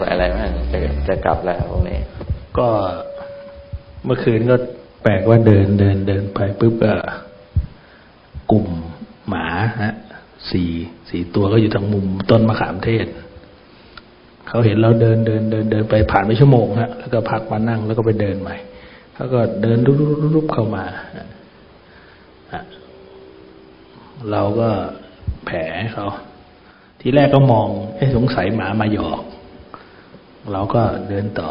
สัยอะไรไหมจะจะกลับแล้วพวกนี้ก็เมื่อคืนก็แปลกว่าเดินเดินเดินไปปุ๊บก็กลุ่มหมาฮะสี่สี่ตัวก็อยู่ทางมุมต้นมะขามเทศเขาเห็นเราเดินเดินเดินเดินไปผ่านไปชั่วโมงฮะแล้วก็พักมานั่งแล้วก็ไปเดินใหม่เขาก็เดินรุบรุบเข้ามาเราก็แผลเขาทีแรกก็มองไอ้สงสัยหมามาหยอก เราก็เดินต่อ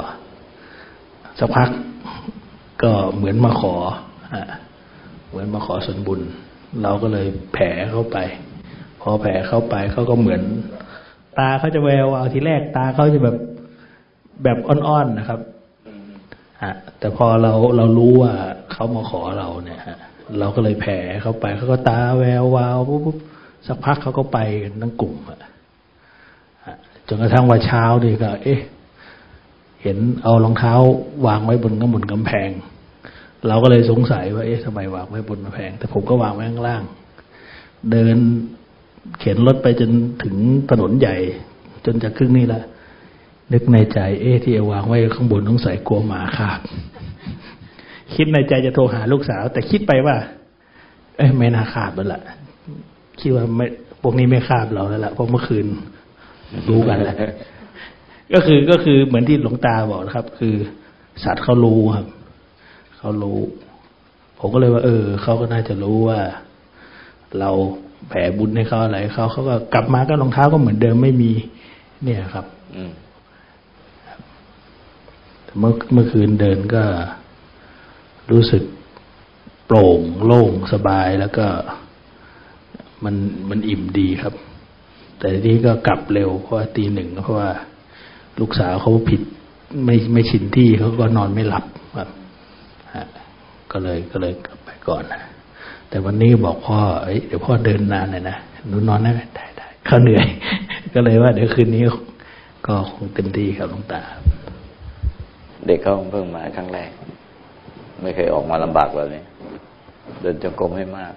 สักพักก็เหมือนมาขอเหมือนมาขอส่วนบุญ เราก็เลยแผลเข้าไป พอแผลเข้าไปเขาก็เหมือน ตาเขาจะแววเอาทีแรกตาเขาจะแบบแบบอ่อนๆนะครับฮะแต่พอเราเรารู้ว่าเขามาขอเราเนี่ยฮะเราก็เลยแผ่เข้าไปเขาก็ตาแวววาวปุ๊บสักพักเขาก็ไปกันทั้งกลุ่มอะจนกระทั่งว่าเช้าดีก็ เอ๊ะ เห็นเอารองเท้าวางไว้บนกำบนกำแพง เราก็เลยสงสัยว่าเอ๊ะทำไมวางไว้บนกำแพง แต่ผมก็วางไว้ข้างล่าง เดินเข็นรถไปจนถึงถนนใหญ่ จนจะครึ่งนี่ละนึกในใจ เอ๊ะที่วางไว้ข้างบนต้องใส่กลัวหมาขาบคิดในใจจะโทรหาลูกสาว แต่คิดไปว่า เอ้ยไม่น่าขาบแล้วล่ะคิดว่าไม่พวกนี้ไม่ขาบเราแล้วล่ะเพราะเมื่อคืนรู้กันแล้ว ก็คือก็คือเหมือนที่หลวงตาบอกนะครับ คือสัตว์เขารู้ครับเขารู้ ผมก็เลยว่า เออเขาก็น่าจะรู้ว่า เราแผ่บุญให้เขาอะไรเขาเขาก็กลับมาก็รองเท้าก็เหมือนเดิมไม่มี เนี่ยครับอืมเมื่อเมื่อคืนเดินก็รู้สึกโปร่งโล่งสบายแล้วก็มันมันอิ่มดีครับ แต่ทีนี้ก็กลับเร็วเพราะว่าตีหนึ่งเพราะว่า ลูกสาวเขาผิดไม่ไม่ชินที่เขาก็นอนไม่หลับครับก็เลยก็เลยกลับไปก่อนนะแต่วันนี้บอกพ่อเอ้ยเดี๋ยวพ่อเดินนานหน่อยนะหนูนอนได้ไหมได้ได้เขาเหนื่อย ก็เลยว่าเดี๋ยวคืนนี้ก็คงเต็มที่ครับหลวงตา เด็กเขาเพิ่งมาครั้งแรก ไม่เคยออกมาลำบากแบบนี้ เดินจงกรมให้มาก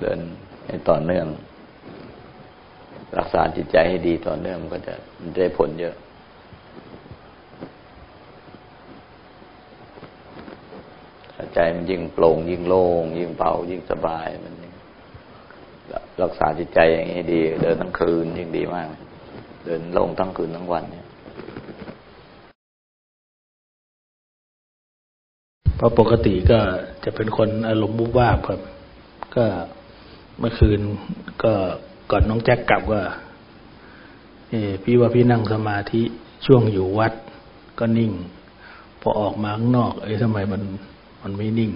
เดินให้ต่อเนื่อง รักษาจิตใจให้ดีต่อเนื่องมันก็จะมันได้ผลเยอะใจมันยิ่งโปร่ง ยิ่งโล่ง ยิ่งเบายิ่งสบายมันรักษาจิตใจอย่างนี้ดี เดินทั้งคืนยิ่งดีมาก เดินโล่งทั้งคืนทั้งวันเนี่ยเพราะปกติก็จะเป็นคนอารมณ์บุบวาบครับ ก็เมื่อคืนก็ ก่อนน้องแจ็คกลับก็เอพี่ว่าพี่นั่งสมาธิช่วงอยู่วัดก็นิ่ง พอออกมาข้างนอก เอ้ยทำไมมันมันไม่นิ่ง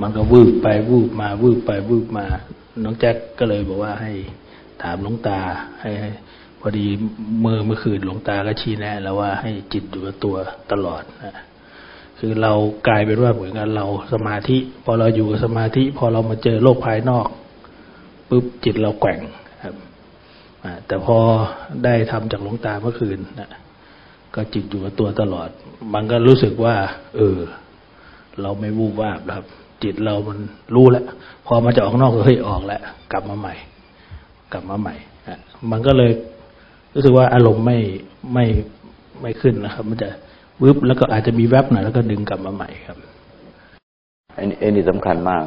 มันก็วืบไปวืบมาวืบไปวืบมา น้องแจ็คก็เลยบอกว่าให้ถามหลวงตาให้พอดีเมื่อเมื่อคืนหลวงตาก็ชี้แนะแล้วว่าให้จิตอยู่กับตัวตลอดนะคือเรากลายเป็นว่าเหมือนกันเราสมาธิ พอเราอยู่กับสมาธิ พอเรามาเจอโลกภายนอกปุ๊บจิตเราแกว่ง แต่พอได้ทำจากหลวงตาเมื่อคืนนะก็จิตอยู่กับตัวตลอด มันก็รู้สึกว่า เออ เราไม่วูบวาบครับ จิตเรามันรู้แล้วพอมาจะออกนอกก็เฮ้ยออกแล้วกลับมาใหม่ กลับมาใหม่ะมันก็เลยรู้สึกว่าอารมณ์ไม่ไม่ไม่ขึ้นนะครับ มันจะวึบแล้วก็อาจจะมีแวบหน่อยแล้วก็ดึงกลับมาใหม่ครับไอ้นี่สำคัญมาก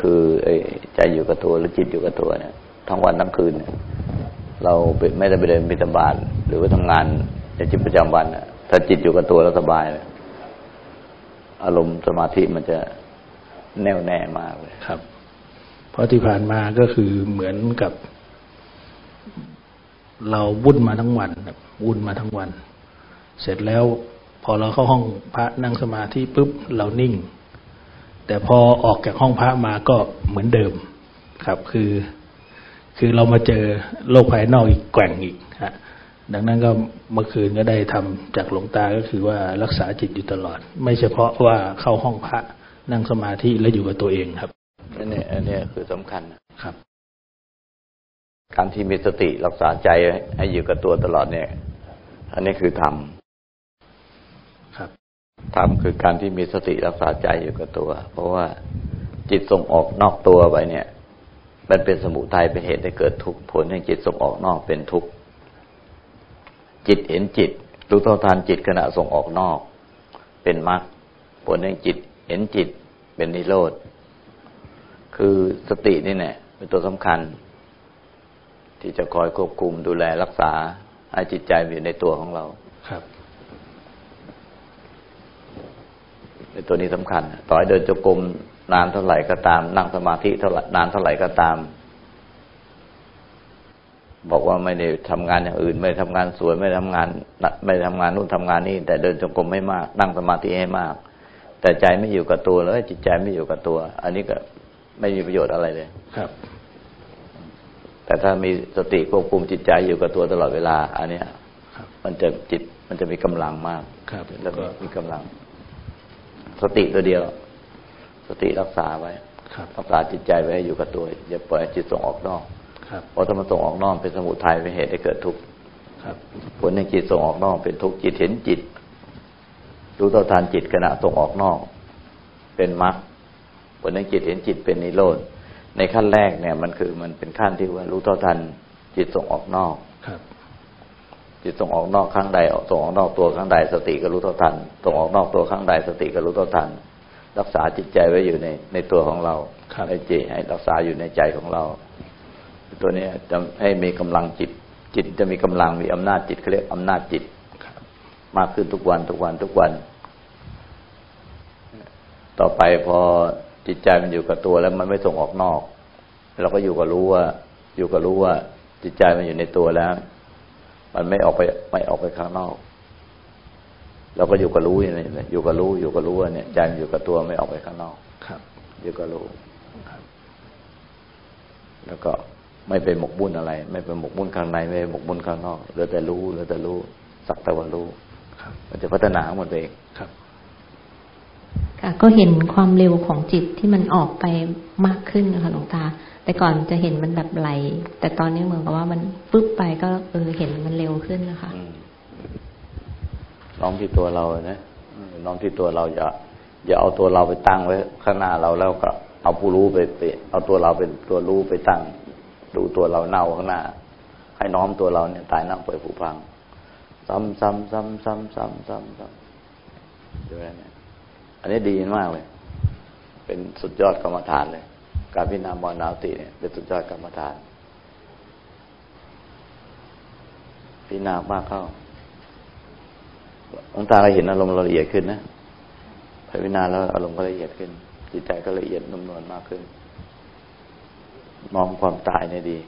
คือไอ้ใจอยู่กับตัวหรือจิตอยู่กับตัวเนี่ยทั้งวันทั้งคืน เราไม่ได้ไปเดินบิณฑบาตหรือว่าทำงานในจิตประจำวันถ้าจิตอยู่กับตัวแล้วสบายอารมณ์สมาธิมันจะแน่วแน่มากเลยครับ เพราะที่ผ่านมาก็คือเหมือนกับ เราวุ่นมาทั้งวันวุ่นมาทั้งวัน เสร็จแล้ว พอเราเข้าห้องพระนั่งสมาธิปุ๊บเรานิ่ง แต่พอออกจากห้องพระมาก็เหมือนเดิมครับ คือ คือเรามาเจอโลกภายนอกอีกแกว่งอีกฮะดังนั้นก็เมื่อคืนก็ได้ทำจากหลวงตาก็คือว่ารักษาจิตอยู่ตลอด ไม่เฉพาะว่าเข้าห้องพระนั่งสมาธิแล้วอยู่กับตัวเองครับอันนี้อันนี้คือสำคัญครับ การที่มีสติรักษาใจให้อยู่กับตัวตลอดเนี่ย อันนี้คือธรรมธรรมคือการที่มีสติรักษาใจอยู่กับตัว เพราะว่าจิตส่งออกนอกตัวไปเนี่ย มันเป็นสมุทัยเป็นเหตุให้เกิดทุกข์ผลให้จิตส่งออกนอกเป็นทุกข์จิตเห็นจิตรู้เท่าทันจิตขณะส่งออกนอก เป็นมรรคผลแห่งจิตเห็นจิตเป็นนิโรธคือสตินี่แหละเป็นตัวสำคัญ ที่จะคอยควบคุมดูแลรักษาให้จิตใจอยู่ในตัวของเราครับเป็นตัวนี้สำคัญ ต่อให้เดินจงกรม นานเท่าไหร่ก็ตาม นั่งสมาธิเท่าไหร่นานเท่าไหร่ก็ตาม บอกว่าไม่ได้ทำงานอย่างอื่น ไม่ได้ทำงานสวยไม่ได้ทำงาน ไม่ได้ทำงานนู่นทำงานนี่แต่เดินจงกรมให้มาก นั่งสมาธิให้มาก แต่ใจไม่อยู่กับตัวเลยจิตใจไม่อยู่กับตัว อันนี้ก็ไม่มีประโยชน์อะไรเลยครับ แต่ถ้ามีสติควบคุมจิตใจอยู่กับตัวตลอดเวลา อันเนี้ยครับมันจะจิตมันจะมีกำลังมากครับแล้วก็มีกำลัง สติตัวเดียว สติรักษาไว้ครับรักษาจิตใจไว้ให้อยู่กับตัวอย่าปล่อยให้จิตส่งออกนอกครับเพราะถ้ามันส่งออกนอกเป็นสมุทัยเป็นเหตุให้เกิดทุกข์ครับผลในจิตส่งออกนอกเป็นทุกข์จิตเห็นจิต รู้ต่อทานจิตขณะส่งออกนอก เป็นมรรคผลในจิตเห็นจิตเป็นนิโรธในขั้นแรกเนี่ย มันคือมันเป็นขั้นที่ว่ารู้เท่าทันจิตส่งออกนอกครับจิตส่งออกนอกครั้งใดส่งออกนอกตัวครั้งใดสติก็รู้เท่าทันส่งออกนอกตัวครั้งใดสติก็รู้เท่าทัน รักษาจิตใจไว้อยู่ในในตัวของเราครับในจิตให้รักษาอยู่ในใจของเรา ตัวนี้จะให้มีกำลังจิต จิตจะมีกำลังมีอำนาจจิตเขาเรียกอำนาจจิตครับมากขึ้นทุกวันทุกวันทุกวัน ต่อไปพอจิตใจมันอยู่กับตัวแล้วมันไม่ส่งออกนอก เราก็อยู่กับรู้ว่า อยู่กับรู้ว่า จิตใจมันอยู่ในตัวแล้ว มันไม่ออกไปไม่ออกไปข้างนอก เราก็อยู่กับรู้อย่างนี้อยู่กับรู้อยู่กับรู้ว่าเนี่ยใจมันอยู่กับตัวไม่ออกไปข้างนอกครับ อยู่กับรู้ครับแล้วก็ไม่ไปหมกบุ่นอะไร ไม่ไปหมกบุ่นข้างใน ไม่ไปหมกบุ่นข้างนอกเหลือแต่รู้เหลือแต่รู้สักแต่ว่ารู้ครับมันจะพัฒนาของมันเองครับ ค่ะ ก็เห็นความเร็วของจิตที่มันออกไปมากขึ้นนะคะหลวงตา แต่ก่อนจะเห็นมันแบบไหล แต่ตอนนี้เหมือนกับว่ามันปึ๊บไปก็เออเห็นมันเร็วขึ้นนะคะอืม น้อมที่ตัวเรานะอืมน้อมที่ตัวเราอย่าอย่าเอาตัวเราไปตั้งไว้ข้างหน้าเราแล้วก็ เอาผู้รู้ไปไปเอาตัวเราเป็นตัวรู้ไปตั้ง ดูตัวเราเน่าข้างหน้า ให้น้อมตัวเราเนี่ยตายเน่าเปื่อยผุพัง ซ้ำซ้ำซ้ำซ้ำซ้ำซ้ำซ้ำดูแลเนี่ยอันนี้ดีมากเลย เป็นสุดยอดกรรมฐานเลย การพิจารณามรณาสติเนี่ยเป็นสุดยอดกรรมฐานพิจารณามากเข้า หลวงตาก็เห็นอารมณ์ละเอียดขึ้นนะพอพิจารณาแล้วอารมณ์ก็ละเอียดขึ้น จิตใจก็ละเอียดนุ่มนวลมากขึ้นน้อมความตายเนี่ยดี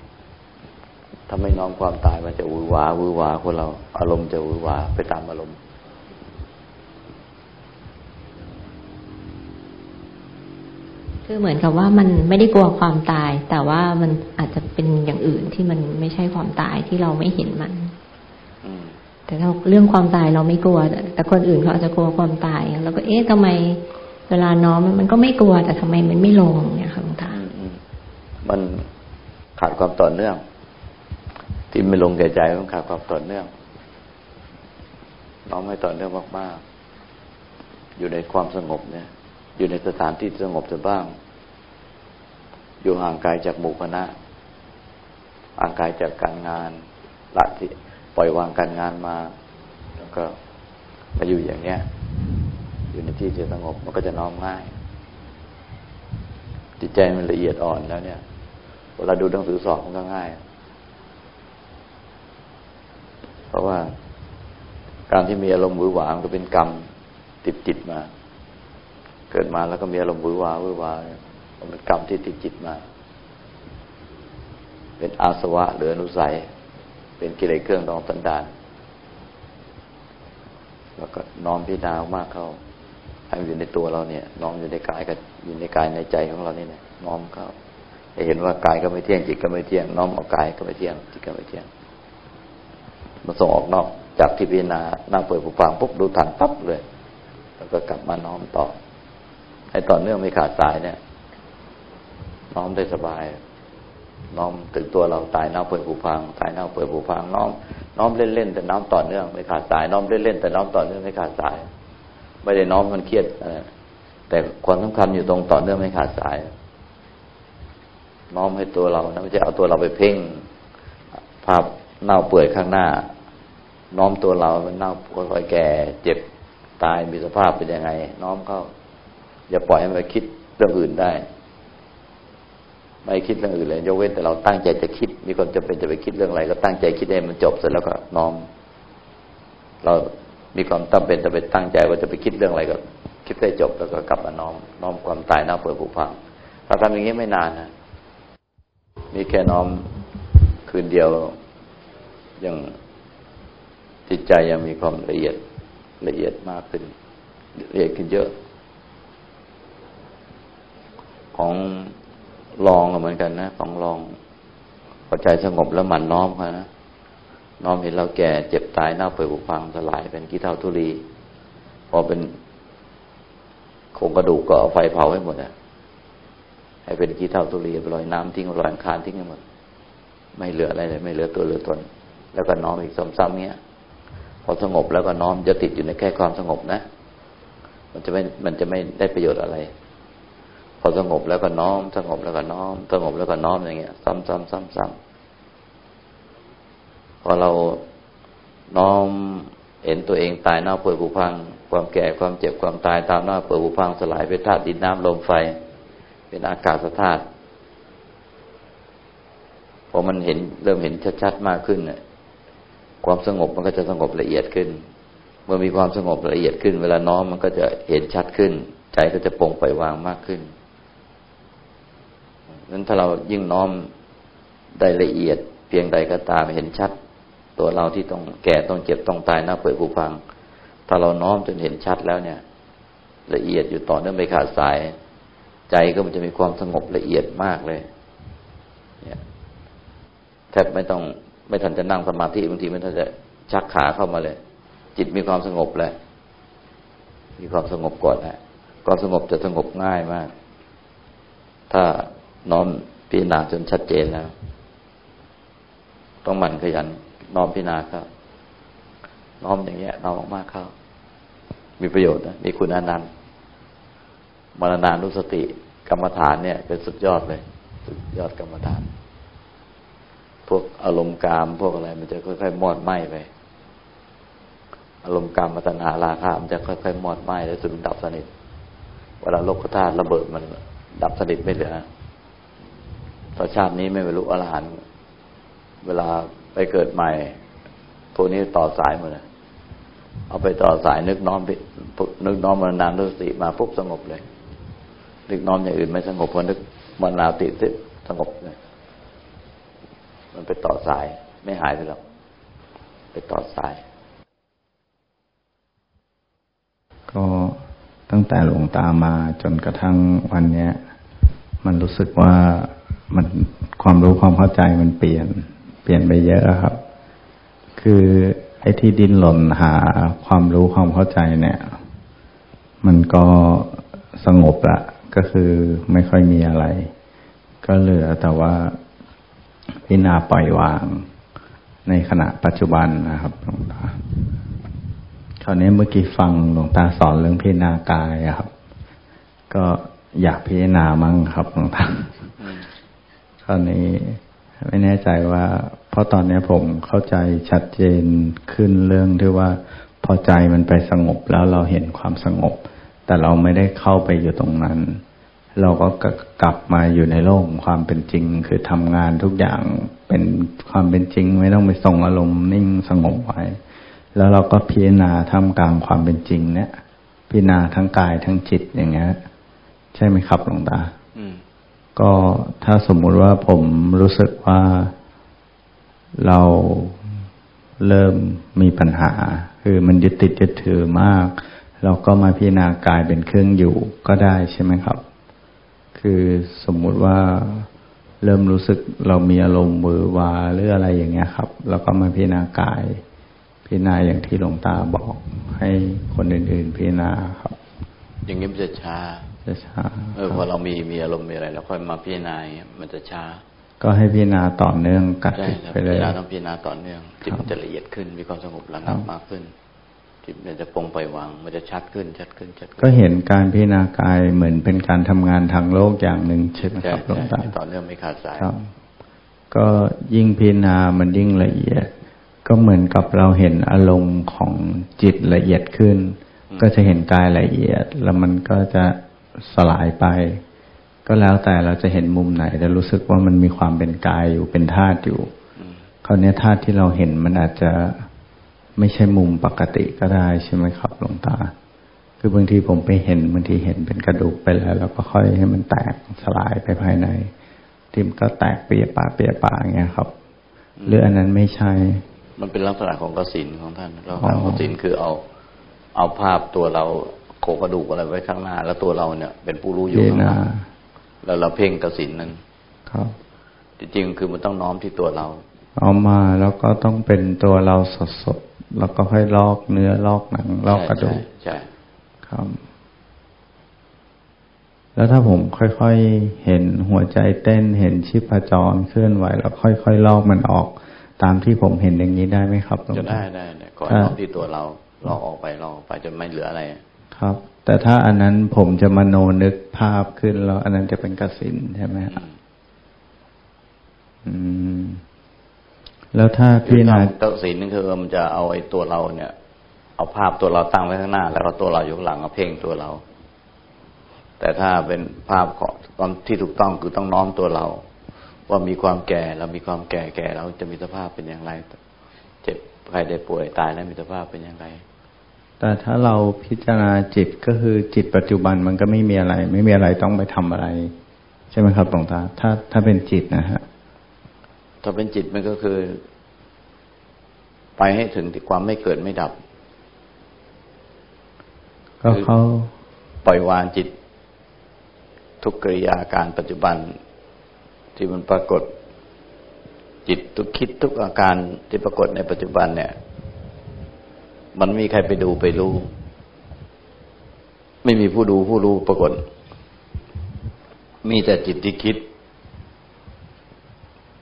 ถ้าไม่น้อมความตายมันจะวือหวาวือหวาคนเรา อารมณ์จะวือหวาไปตามอารมณ์ คือเหมือนกับว่ามันไม่ได้กลัวความตาย แต่ว่ามันอาจจะเป็นอย่างอื่นที่มันไม่ใช่ความตายที่เราไม่เห็นมัน แต่เราเรื่องความตายเราไม่กลัว แต่คนอื่นเขาอาจจะกลัวความตายเราก็เอ๊ะทำไมเวลาน้อมมันก็ไม่กลัว แต่ทำไมมันไม่ลงเนี่ยค่ะหลวงตามันขาดความต่อเนื่อง ที่ไม่ลงแก่ใจมันขาดความต่อเนื่อง น้องไม่ต่อเนื่องมากๆ อยู่ในความสงบเนี่ย อยู่ในสถานที่สงบจะบ้าง อยู่ห่างไกลจากหมู่คณะห่างไกลจากการงานละที่ ปล่อยวางการงานมา แล้วก็มาอยู่อย่างเนี้ย อยู่ในที่ที่สงบมันก็จะน้อมง่าย จิตใจมันละเอียดอ่อนแล้วเนี่ย เวลาดูหนังสือสอบมันก็ง่าย เพราะว่าการที่มีอารมณ์หวือหวามันก็เป็นกรรมติดจิตมา เกิดมาแล้วก็มีอารมณ์หวือหวาหวือหวายมันเป็นกรรมที่ติดจิตมา เป็นอาสวะหรืออนุสัย เป็นกิเลสเครื่องดองสันดาน แล้วก็น้อมพิจารณามากเข้าให้มันอยู่ในตัวเราเนี่ย น้อมอยู่ในกายกับอยู่ในกายในใจของเรานี่เนี่ยน้อมเข้าให้เห็นว่ากายก็ไม่เที่ยงจิตก็ไม่เที่ยง น้อมเอากายก็ไม่เที่ยงจิตก็ไม่เที่ยงมาส่งออกนอกจากที่พิจารณานั่งเปิดผูฟังปุ๊บดูทันปั๊บเลย แล้วก็กลับมาน้อมต่อให้ต่อเนื่องไม่ขาดสายเนี่ย น้อมได้สบาย น้อมถึงตัวเราตายเน่าเปื่อยผุพังตายเน่าเปื่อยผุพังน้อมน้อมเล่นๆแต่น้อมต่อเนื่องไม่ขาดสาย น้อมเล่นๆแต่น้อมต่อเนื่องไม่ขาดสาย ไม่ได้น้อมมันเครียดแต่ความสำคัญอยู่ตรงต่อเนื่องไม่ขาดสาย น้อมให้ตัวเรานะไม่ใช่เอาตัวเราไปเพ่ง ภาพเน่าเปื่อยข้างหน้า น้อมตัวเรามันเน่าค่อยๆแก่ เจ็บตายมีสภาพเป็นยังไง น้อมเข้า อย่าปล่อยให้มันคิดเรื่องอื่นได้ ไม่คิดเรื่องอื่นเลยยกเว้นแต่เราตั้งใจจะคิด มีคนจะเป็นจะไปคิดเรื่องอะไร ก็ตั้งใจคิดให้มันจบเสร็จแล้วก็น้อม เรามีความตั้งเป็นจะไปตั้งใจว่าจะไปคิดเรื่องอะไรก็ คิดได้จบแล้วก็กลับมาน้อม น้อมความตายน้าเปิดผูพังถ้าทำอย่างนี้ไม่นานนะมีแค่น้อมคืนเดียวยังจิตใจยังมีความละเอียดละเอียดมากขึ้นละเอียดขึ้นเยอะ ของ ลองเหมือนกันนะของลองพอใจสงบแล้วหมั่นน้อมกันนะน้อมเห็นเราแก่เจ็บตายเน่าเปื่อยผุพังสลายเป็นกี้เท่าทุลีพอเป็นโครงกระดูกก็เอาไฟเผาให้หมดอะให้เป็นกี้เท่าทุลีไปลอยน้ำทิ้งลอยคานทิ้งให้หมด ไม่เหลืออะไรเลย ไม่เหลือตัวเหลือตน แล้วก็น้อมอีกซ้ำๆเนี้ยพอสงบแล้วก็น้อมจะติดอยู่ในแค่ความสงบนะ มันจะไม่มันจะไม่ได้ประโยชน์อะไร พอสงบแล้วก็น้อม สงบแล้วก็น้อม สงบแล้วก็น้อมอย่างเงี้ย ซ้ำๆซ้ำๆพอเราน้อมเห็นตัวเองตายหน้าเปื่อยผุพัง ความแก่ความเจ็บความตายตามหน้าเปื่อยผุพังสลายเป็นธาตุดินน้ำลมไฟ เป็นอากาศธาตุพอมันเห็นเริ่มเห็นชัดๆมากขึ้นเนี่ยความสงบมันก็จะสงบละเอียดขึ้น เมื่อมีความสงบละเอียดขึ้น เวลาน้อมมันก็จะเห็นชัดขึ้น ใจก็จะปรงไปวางมากขึ้น นั้นถ้าเรายิ่งน้อมได้ละเอียด เพียงใดก็ตามเห็นชัด ตัวเราที่ต้องแก่ต้องเจ็บต้องตายน้าเปื่อยผุพัง ถ้าเราน้อมจนเห็นชัดแล้วเนี่ย ละเอียดอยู่ต่อเนื่องไม่ขาดสาย ใจก็มันจะมีความสงบละเอียดมากเลยเนี่ยแทบไม่ต้องไม่ทันจะนั่งสมาธิบางทีไม่ทันจะชักขาเข้ามาเลย จิตมีความสงบแล้วมีความสงบก่อนนะความสงบจะสงบง่ายมาก ถ้า น้อมพิจารณาจนชัดเจนแล้ว ต้องหมั่นขยัน น้อมพิจารณาครับ น้อมอย่างเงี้ยน้อมมากๆเข้า มีประโยชน์นะมีคุณอนันต์มรณานุสติ กรรมฐานเนี่ย เป็นสุดยอดเลย สุดยอดกรรมฐาน พวกอารมณ์กาม พวกอะไร มันจะค่อยๆมอดไหม้ไปอารมณ์กามมัตนาราคะมันจะค่อยๆมอดไหม้แล้วสุดดับสนิทเวลาโลกธาตุระเบิดมันดับสนิทไม่เหลือ ต่อชาตินี้ไม่บรรลุอรหันต์เวลาไปเกิดใหม่พวกนี้ต่อสายหมดเลยเอาไปต่อสายนึกน้อมนึกน้อมมรณานุสติมาปุ๊บสงบเลย นึกน้อมอย่างอื่นไม่สงบพอนึกมรณาติสิสงบเลยมันไปต่อสายไม่หายไปหรอกไปต่อสาย ก็ตั้งแต่หลวงตามาจนกระทั่งวันเนี้ย มันรู้สึกว่า มันความรู้ความเข้าใจมันเปลี่ยน เปลี่ยนไปเยอะครับ คือไอ้ที่ดิ้นหล่นหาความรู้ความเข้าใจเนี่ย มันก็สงบละก็คือไม่ค่อยมีอะไร ก็เหลือแต่ว่าพิจารณาปล่อยวาง ในขณะปัจจุบันนะครับหลวงตาคราวนี้เมื่อกี้ฟังหลวงตาสอนเรื่องพิจารณากายครับ ก็อยากพิจารณามั่งครับหลวงตา คราวนี้ไม่แน่ใจว่า เพราะตอนนี้ผมเข้าใจชัดเจนขึ้นเรื่องที่ว่า พอใจมันไปสงบแล้วเราเห็นความสงบ แต่เราไม่ได้เข้าไปอยู่ตรงนั้น เราก็กลับมาอยู่ในโลกความเป็นจริง คือทำงานทุกอย่างเป็นความเป็นจริง ไม่ต้องไปส่งอารมณ์นิ่งสงบไว้ แล้วเราก็พิจารณาทำกลางความเป็นจริง เนี่ยพิจารณาทั้งกายทั้งจิตอย่างเงี้ยใช่ไหมครับหลวงตา ก็ถ้าสมมุติว่าผมรู้สึกว่าเราเริ่มมีปัญหา คือมันยึดติดยึดถือมาก เราก็มาพิจารณากายเป็นเครื่องอยู่ก็ได้ใช่ไหมครับ คือสมมุติว่าเริ่มรู้สึกเรามีอารมณ์มือวาหรืออะไรอย่างเงี้ยครับ แล้วก็มาพิจารณากาย พิจารณาอย่างที่หลวงตาบอก ให้คนอื่นๆพิจารณาครับ อย่างนี้มันจะช้า จะช้าเออพอเรามีมีอารมณ์มีอะไรแล้วค่อยมาพิจารณามันจะช้า ก็ให้พิจารณาต่อเนื่องกัดไปเลยพิจารณาต้องพิจารณาต่อเนื่องจิตมันจะละเอียดขึ้นมีความสงบระงับมากขึ้นจิตมันจะปรงไปวาง มันจะชัดขึ้นชัดขึ้นชัดขึ้นก็เห็นการพิจารณากายเหมือนเป็นการทำงานทางโลกอย่างหนึ่งใช่ไหมครับหลวงตาต่อเนื่องไม่ขาดสายก็ยิ่งพิจารณามันยิ่งละเอียด ก็เหมือนกับเราเห็นอารมณ์ของจิตละเอียดขึ้น ก็จะเห็นกายละเอียด แล้วมันก็จะ สลายไป ก็แล้วแต่เราจะเห็นมุมไหนแต่รู้สึกว่ามันมีความเป็นกายอยู่เป็นธาตุอยู่คราวนี้ธาตุที่เราเห็นมันอาจจะไม่ใช่มุมปกติก็ได้ใช่ไหมครับหลวงตา คือบางทีผมไปเห็นบางทีเห็นเป็นกระดูกไปแล้วแล้วก็ค่อยให้มันแตกสลายไปภายในที่มันก็แตกเปียปาเปียปาอย่างเงี้ยครับหรืออันนั้นไม่ใช่ มันเป็นลักษณะของกสินของท่านลักษณะของกสินคือเอาเอาภาพตัวเรา โครงกระดูกอะไรไว้ข้างหน้า แล้วตัวเราเนี่ย เป็นผู้รู้อยู่ข้างหน้าแล้วเราเพ่งกสินนั้น ครับ จริงๆคือมันต้องน้อมที่ตัวเรา เอามาแล้วก็ต้องเป็นตัวเราสดๆแล้วก็ค่อยลอกเนื้อลอกหนังลอกกระดูกใช่ครับแล้วถ้าผมค่อยๆ เห็นหัวใจเต้น เห็นชีพจรเคลื่อนไหว แล้วค่อยๆลอกมันออก ตามที่ผมเห็นอย่างนี้ได้ไหมครับจะได้ได้เนี่ยขอน้อมที่ตัวเราลอกออกไปลอกออกไปจนไม่เหลืออะไร ครับ แต่ถ้าอันนั้นผมจะมโนนึกภาพขึ้นแล้ว อันนั้นจะเป็นกสินใช่ไหมครับอืม แล้วถ้าพี่นากสินนั่นคือมันจะเอาไอ้ตัวเราเนี่ย เอาภาพตัวเราตั้งไว้ข้างหน้า แล้วก็ตัวเราอยู่ข้างหลังเอาเพ่งตัวเรา แต่ถ้าเป็นภาพของตอนที่ถูกต้องคือต้องน้อมตัวเรา ว่ามีความแก่เรามีความแก่แก่เราจะมีสภาพเป็นอย่างไร เจ็บใครได้ป่วยตายแล้วมีสภาพเป็นอย่างไร แต่ถ้าเราพิจารณาจิตก็คือจิตปัจจุบันมันก็ไม่มีอะไร ไม่มีอะไรต้องไปทำอะไร ใช่ไหมครับหลวงตา ถ้าถ้าเป็นจิตนะฮะถ้าเป็นจิตมันก็คือ ไปให้ถึงที่ความไม่เกิดไม่ดับ ก็เขาปล่อยวางจิต ทุกกิริยาการปัจจุบัน ที่มันปรากฏ จิตทุกคิดทุกอาการที่ปรากฏในปัจจุบันเนี่ย มันไมีใครไปดูไปรู้ ไม่มีผู้ดูผู้รู้ปรากฏ มีแต่จิตที่คิด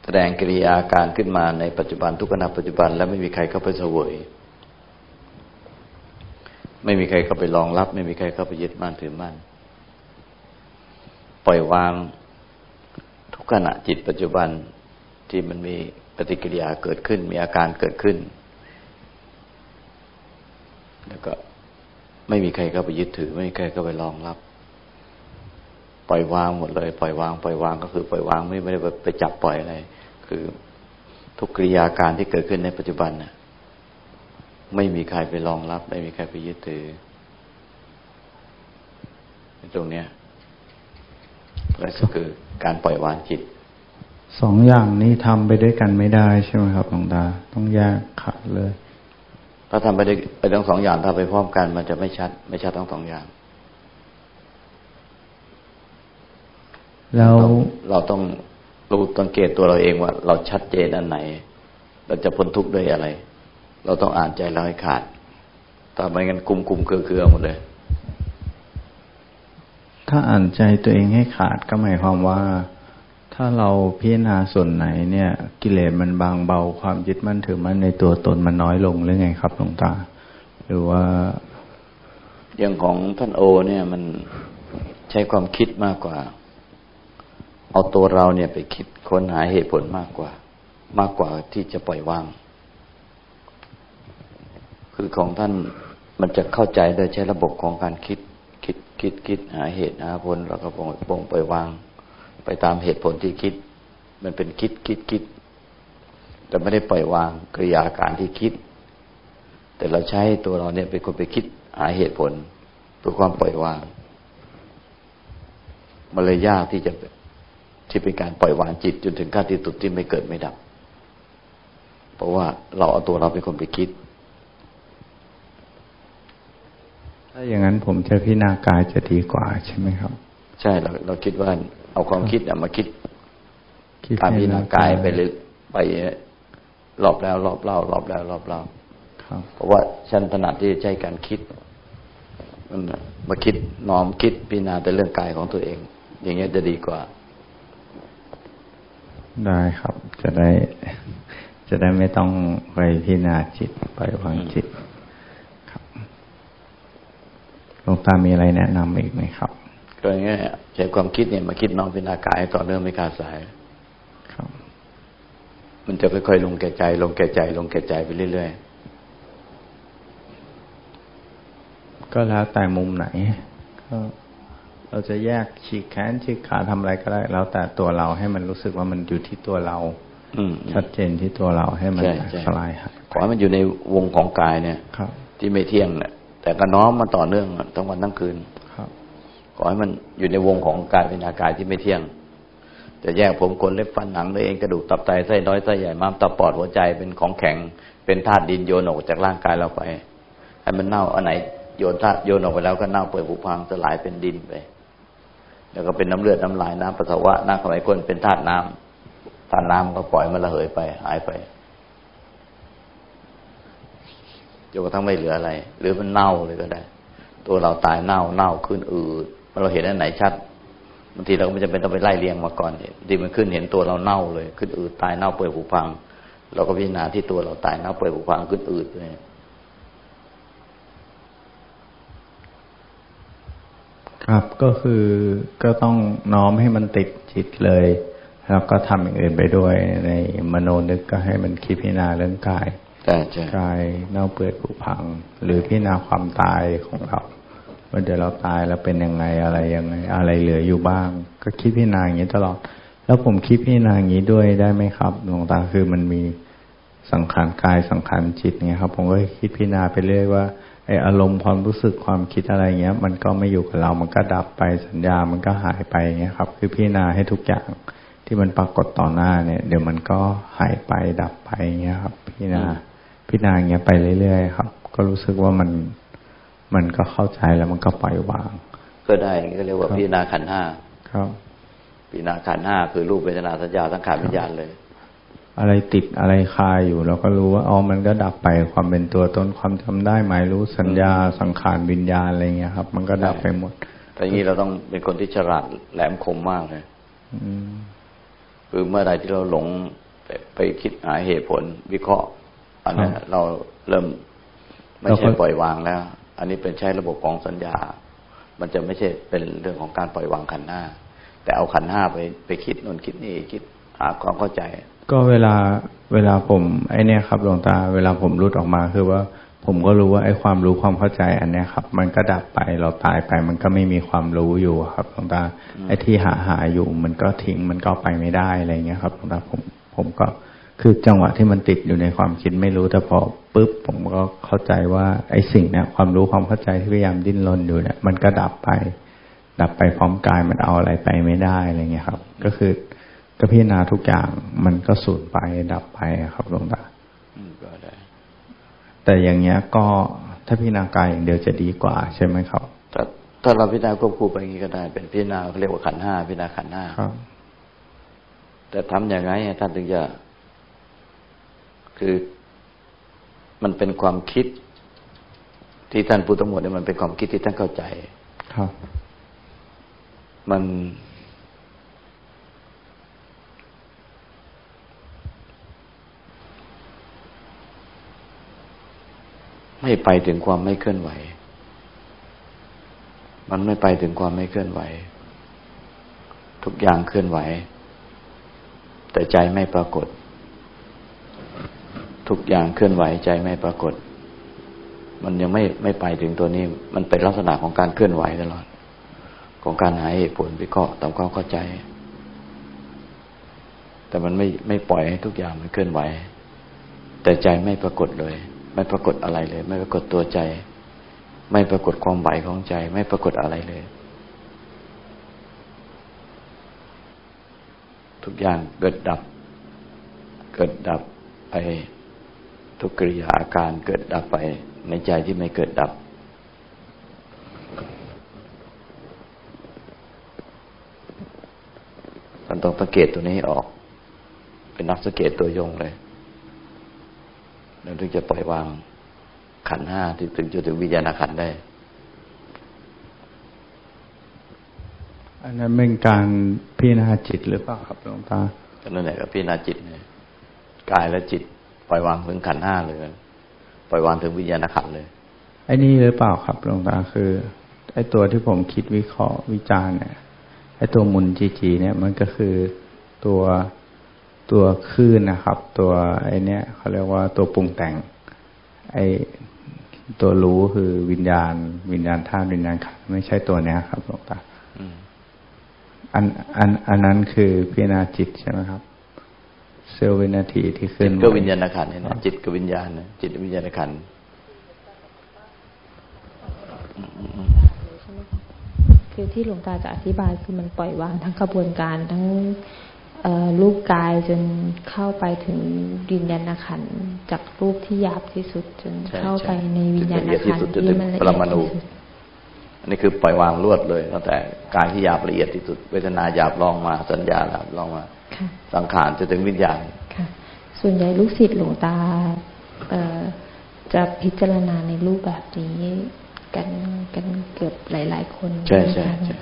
แสดงกิริยาการขึ้นมาในปัจจุบันทุกขณะปัจจุบัน แล้วไม่มีใครเข้าไปเสวย ไม่มีใครเข้าไปรองรับ ไม่มีใครเข้าไปยึดมั่นถือมั่น ปล่อยวางทุกขณะจิตปัจจุบันที่มันมีปฏิกิริยาเกิดขึ้น มีอาการเกิดขึ้น แล้วก็ไม่มีใครเข้าไปยึดถือ ไม่มีใครเข้าไปรองรับ ปล่อยวางหมดเลย ปล่อยวาง ปล่อยวางก็คือปล่อยวางไม่ไม่ได้ไปจับปล่อยอะไร คือทุกกิริยาการที่เกิดขึ้นในปัจจุบันน่ะ ไม่มีใครไปรองรับ ไม่มีใครไปยึดถือตรงเนี้ยและก็คือการปล่อยวางจิตสองอย่างนี้ทำไปด้วยกันไม่ได้ใช่ไหมครับหลวงตา ต้องแยกขัดเลย ถ้าทำไปได้ไปทั้งสองอย่างถ้าไปพร้อมกันมันจะไม่ชัด ไม่ชัดทั้งสองอย่างแล้วเราต้องรู้สังเกตตัวเราเองว่า เราชัดเจนอันไหน เราจะพ้นทุกข์ด้วยอะไร เราต้องอ่านใจเราให้ขาดถ้าไม่งั้นกุมกุมเคือเคือหมดเลย ถ้าอ่านใจตัวเองให้ขาดก็หมายความว่า ถ้าเราพิจารณาส่วนไหนเนี่ย กิเลสมันบางเบาความยึดมั่นถือมั่นในตัวตนมันน้อยลงหรือไงครับหลวงตา หรือว่า อย่างของท่านโอ เนี่ยมันใช้ความคิดมากกว่า เอาตัวเราเนี่ยไปคิดค้นหาเหตุผลมากกว่า มากกว่าที่จะปล่อยวาง คือของท่านมันจะเข้าใจโดยใช้ระบบของการคิด คิดคิดคิดหาเหตุหาผลแล้วก็ปงปงปล่อยวาง ไปตามเหตุผลที่คิด มันเป็นคิดคิดคิด แต่ไม่ได้ปล่อยวางกริยาการที่คิด แต่เราใช้ตัวเราเนี่ยเป็นคนไปคิดหาเหตุผลเพื่อความปล่อยวางมันเลยยากที่จะที่เป็นการปล่อยวางจิตจนถึงขั้นที่สุดที่ไม่เกิดไม่ดับ เพราะว่าเราเอาตัวเราเป็นคนไปคิด ถ้าอย่างนั้นผมจะพิจารณากายจะดีกว่าใช่ไหมครับ ใช่เราเราคิดว่าเอาความคิดเนี่ยมาคิดตามพิจารณากายไปเลยไปรอบแล้วรอบเล่ารอบแล้วรอบเล่าเพราะว่าฉันถนัดที่จะใช้การคิดมันมาคิดน้อมคิดพิจารณาแต่เรื่องกายของตัวเอง อย่างเงี้ยจะดีกว่า ได้ครับ จะได้ จะได้ไม่ต้องไปพิจารณาจิตไปวางจิตครับหลวงตามีอะไรแนะนำอีกไหมครับ ก็อย่างเงี้ยใช้ความคิดเนี่ยมาคิดน้องพิจารณากายต่อเนื่องไม่ขาดสายครับมันจะค่อยๆลงแก่ใจ ลงแก่ใจ ลงแก่ใจไปเรื่อยๆ ก็แล้วแต่มุมไหน ก็เราจะแยกฉีกแขนฉีกขาทำอะไรก็ได้ แล้วแต่ตัวเราให้มันรู้สึกว่ามันอยู่ที่ตัวเราอืชัดเจนที่ตัวเราให้มันสลายขอให้มันอยู่ในวงของกายเนี่ยครับที่ไม่เที่ยงเนี่ยแต่ก็น้อมมาต่อเนื่องทั้งวันทั้งคืนครับ ขอให้มันอยู่ในวงของกายเป็นอากายที่ไม่เที่ยง จะแยกผมขนเล็บฟันหนังตัวเองกระดูกตับไตไส้น้อยไส้ใหญ่ม้ามตับปอดหัวใจเป็นของแข็งเป็นธาตุดินโยนออกจากร่างกายเราไป ให้มันเน่าอันไหนโยนธาตุโยนออกไปแล้วก็เน่าเปื่อยผุพังสลายเป็นดินไป แล้วก็เป็นน้ำเลือดน้ำลายน้ำปัสสาวะน้ำขมายก้นเป็นธาตุน้ำธาตุน้ำก็ปล่อยมันระเหยไป หายไปจนกระทั่งไม่เหลืออะไร หรือมันเน่าเลยก็ได้ ตัวเราตายเน่าเน่าขึ้นอืด เราเห็นอันไหนชัดบางทีเราก็ไม่จำเป็นต้องไปไล่เรียงมาก่อนดีมันขึ้นเห็นตัวเราเน่าเลย ขึ้นอืดตายเน่าเปื่อยผุพัง เราก็พิจารณาที่ตัวเราตายเน่าเปื่อยผุพังขึ้นอืดเลยครับก็คือก็ต้องน้อมให้มันติดจิตเลย แล้วก็ทำอย่างอื่นไปด้วยในมโนนึกก็ให้มันคิดพิจารณาเรื่องกายกายเน่าเปื่อยผุพัง หรือพิจารณาความตายของเรา ว่าเดี๋ยวเราตายแล้วเป็นยังไงอะไรยังไง อะไรเหลืออยู่บ้าง ก็คิดพิจารณาอย่างนี้ตลอด แล้วผมคิดพิจารณาอย่างนี้ด้วยได้ไหมครับหลวงตาคือมันมีสังขารกายสังขารจิตเนี่ยครับ ผมก็คิดพิจารณาไปเรื่อยว่าไออารมณ์ความรู้สึกความคิดอะไรเงี้ย มันก็ไม่อยู่กับเรา มันก็ดับไปสัญญา มันก็หายไปเงี้ยครับ คือพิจารณาให้ทุกอย่างที่มันปรากฏต่อหน้าเนี่ย เดี๋ยวมันก็หายไปดับไปเงี้ยครับ พิจารณาพิจารณาเงี้ยไปเรื่อยๆครับ ก็รู้สึกว่ามัน มันก็เข้าใจแล้วมันก็ปล่อยวาง ก็ได้ก็เรียกว่าพิจารณาขันห้าครับพิจารณาขันห้าคือรูปเวทนาสัญญาสังขารวิญญาณเลย อะไรติดอะไรคาอยู่เราก็รู้ว่าอ๋อมันก็ดับไปความเป็นตัวตนความจำได้หมายรู้สัญญาสังขารวิญญาณอะไรเงี้ยครับ มันก็ดับไปหมดแต่อย่างนี้เราต้องเป็นคนที่ฉลาดแหลมคมมากเลยคือเมื่อใดที่เราหลงไปคิดหาเหตุผลวิเคราะห์อันนี้เราเริ่มไม่ใช่ปล่อยวางแล้ว อันนี้เป็นใช้ระบบของสัญญา มันจะไม่ใช่เป็นเรื่องของการปล่อยวางขันห้า แต่เอาขันห้าไปไปคิดนนคิดนี่คิดหาความเข้าใจ ก็เวลาเวลาผมไอเนี้ยครับหลวงตา เวลาผมรุดออกมาคือว่าผมก็รู้ว่าไอความรู้ความเข้าใจอันเนี้ยครับ มันก็ดับไปเราตายไป มันก็ไม่มีความรู้อยู่ครับหลวงตาไอที่หาหาอยู่ มันก็ทิ้งมันก็ไปไม่ได้อะไรเงี้ยครับหลวงตาผมผมก็ คือจังหวะที่มันติดอยู่ในความคิดไม่รู้แต่พอปุ๊บผมก็เข้าใจว่าไอสิ่งเนี้ยความรู้ความเข้าใจที่พยายามดิ้นรนอยู่เนี่ยมันก็ดับไป ดับไปพร้อมกายมันเอาอะไรไปไม่ได้อะไรเงี้ยครับ ก็คือก็พิจารณาทุกอย่างมันก็สูญไปดับไปครับหลวงตาก็ได้แต่อย่างเงี้ยก็ถ้าพิจารณากายอย่างเดียวจะดีกว่า ใช่ไหมครับ ถ้าถ้าเราพิจารณาควบคู่ไปอย่างนี้ก็ได้ เป็นพิจารณาเขาเรียกว่าขันห้าพิจารณาขันห้าครับแต่ทำอย่างไรท่านถึงจะ คือมันเป็นความคิด ที่ท่านพูดทั้งหมดเนี่ยมันเป็นความคิดที่ท่านเข้าใจ ครับ มัน ไม่ไปถึงความไม่เคลื่อนไหว มันไม่ไปถึงความไม่เคลื่อนไหว ทุกอย่างเคลื่อนไหว แต่ใจไม่ปรากฏ ทุกอย่างเคลื่อนไหวใจไม่ปรากฏ มันยังไม่ไม่ไปถึงตัวนี้ มันเป็นลักษณะของการเคลื่อนไหวตลอด ของการหาเหตุผลวิเคราะห์ตามความเข้าใจ แต่มันไม่ไม่ปล่อยให้ทุกอย่างมันเคลื่อนไหว แต่ใจไม่ปรากฏเลย ไม่ปรากฏอะไรเลย ไม่ปรากฏตัวใจ ไม่ปรากฏความไหวของใจ ไม่ปรากฏอะไรเลย ทุกอย่างเกิดดับ เกิดดับไป ทุกกิริยาอาการเกิดดับไปในใจที่ไม่เกิดดับ มันต้องสังเกตตัวนี้ออก เป็นนักสังเกตตัวยงเลย แล้วถึงจะปล่อยวางขันห้าที่ถึงจะถึงวิญญาณขันได้ อันนั้นเป็นการพิจารณาจิตหรือเปล่าครับหลวงตาก็นั่นแหละก็พิจารณาจิตเนี่ยกายและจิต ปล่อยวางถึงขันห้าเลยปล่อยวางถึงวิญญาณขันเลยไอ้นี่หรือเปล่าครับหลวงตาคือ ไอ้ตัวที่ผมคิดวิเคราะห์วิจารณ์เนี่ยไอ้ตัวมุนจีจีเนี่ยมันก็คือตัวตัวคลื่นนะครับ ตัวไอเนี้ยเขาเรียกว่าตัวปรุงแต่ง ไอตัวรู้คือวิญญาณ วิญญาณธาตุวิญญาณขันไม่ใช่ตัวเนี้ยครับหลวงตาอันอันอันนั้นคือพิจารณาจิตใช่ไหมครับ เซลล์วินาทีที่ขึ้นก็วิญญาณขันนี่นะจิตกับวิญญาณนะจิตวิญญาณขันคือที่หลวงตาจะอธิบายคือมันปล่อยวางทั้งกระบวนการทั้งรูปกายจนเข้าไปถึงวิญญาณขันจากรูปที่หยาบที่สุดจนเข้าไปในวิญญาณขันที่มันละเอียดที่สุดอั นนี้คือปล่อยวางรวดเลยตั้งแต่กายที่หยาบละเอียดที่สุดเวทนาหยาบลองมา สัญญาหยาบลองมา สังขารจะถึงวิญญาณค่ะส่วนใหญ่ลูกศิษย์หลวงตาจะพิจารณาในรูปแบบนี้กันกันเกือบหลาย ๆ คนใช่ใช่ใช่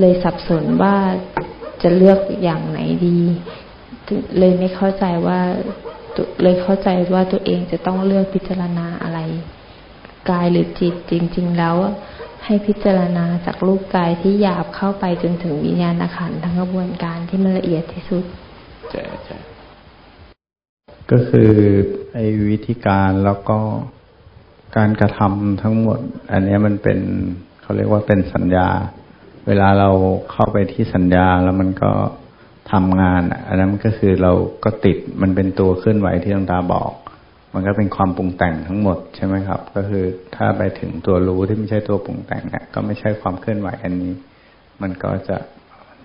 เลยสับสนว่าจะเลือกอย่างไหนดี เลยไม่เข้าใจว่าเลยเข้าใจว่าตัวเองจะต้องเลือกพิจารณาอะไร กายหรือจิตจริง ๆ แล้ว ให้พิจารณาจากรูปกายที่หยาบเข้าไปจนถึงวิญญาณขันทั้งกระบวนการที่มันละเอียดที่สุดใช่ใช่ก็คือไอ้วิธีการแล้วก็การกระทำทั้งหมด อันนี้มันเป็นเขาเรียกว่าเป็นสัญญา เวลาเราเข้าไปที่สัญญาแล้วมันก็ทำงานอันนั้นก็คือเราก็ติดมันเป็นตัวเคลื่อนไหวที่ดวงตาบอก มันก็เป็นความปรุงแต่งทั้งหมดใช่ไหมครับ ก็คือถ้าไปถึงตัวรู้ที่ไม่ใช่ตัวปรุงแต่งเนี่ยก็ไม่ใช่ความเคลื่อนไหวอันนี้ มันก็จะ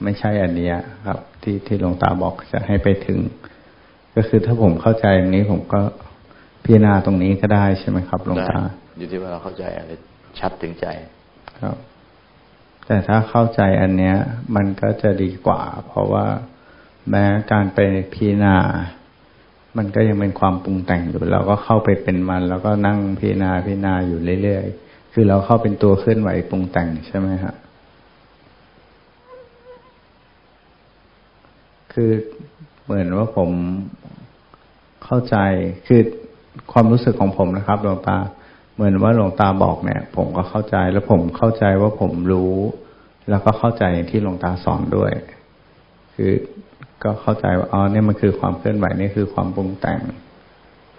ไม่ใช่อันนี้ครับ ที่ที่หลวงตาบอกจะให้ไปถึง ก็คือถ้าผมเข้าใจอย่างนี้ผมก็พิจารณาตรงนี้ก็ได้ใช่ไหมครับหลวงตาอยู่ที่ว่าเราเข้าใจอะไรชัดถึงใจครับ แต่ถ้าเข้าใจอันเนี้ย มันก็จะดีกว่า เพราะว่าแม้การไปพิจารณา มันก็ยังเป็นความปรุงแต่งอยู่ เราก็เข้าไปเป็นมัน แล้วก็นั่งพิจารณาพิจารณาอยู่เรื่อยๆ คือเราเข้าเป็นตัวเคลื่อนไหวปรุงแต่งใช่ไหมฮะ คือเหมือนว่าผมเข้าใจ คือความรู้สึกของผมนะครับหลวงตา เหมือนว่าหลวงตาบอกเนี่ย ผมก็เข้าใจ แล้วผมเข้าใจว่าผมรู้ แล้วก็เข้าใจที่หลวงตาสอนด้วย คือ ก็เข้าใจว่าอ๋อเนี่ยมันคือความเคลื่อนไหวนี่คือความปรุงแต่ง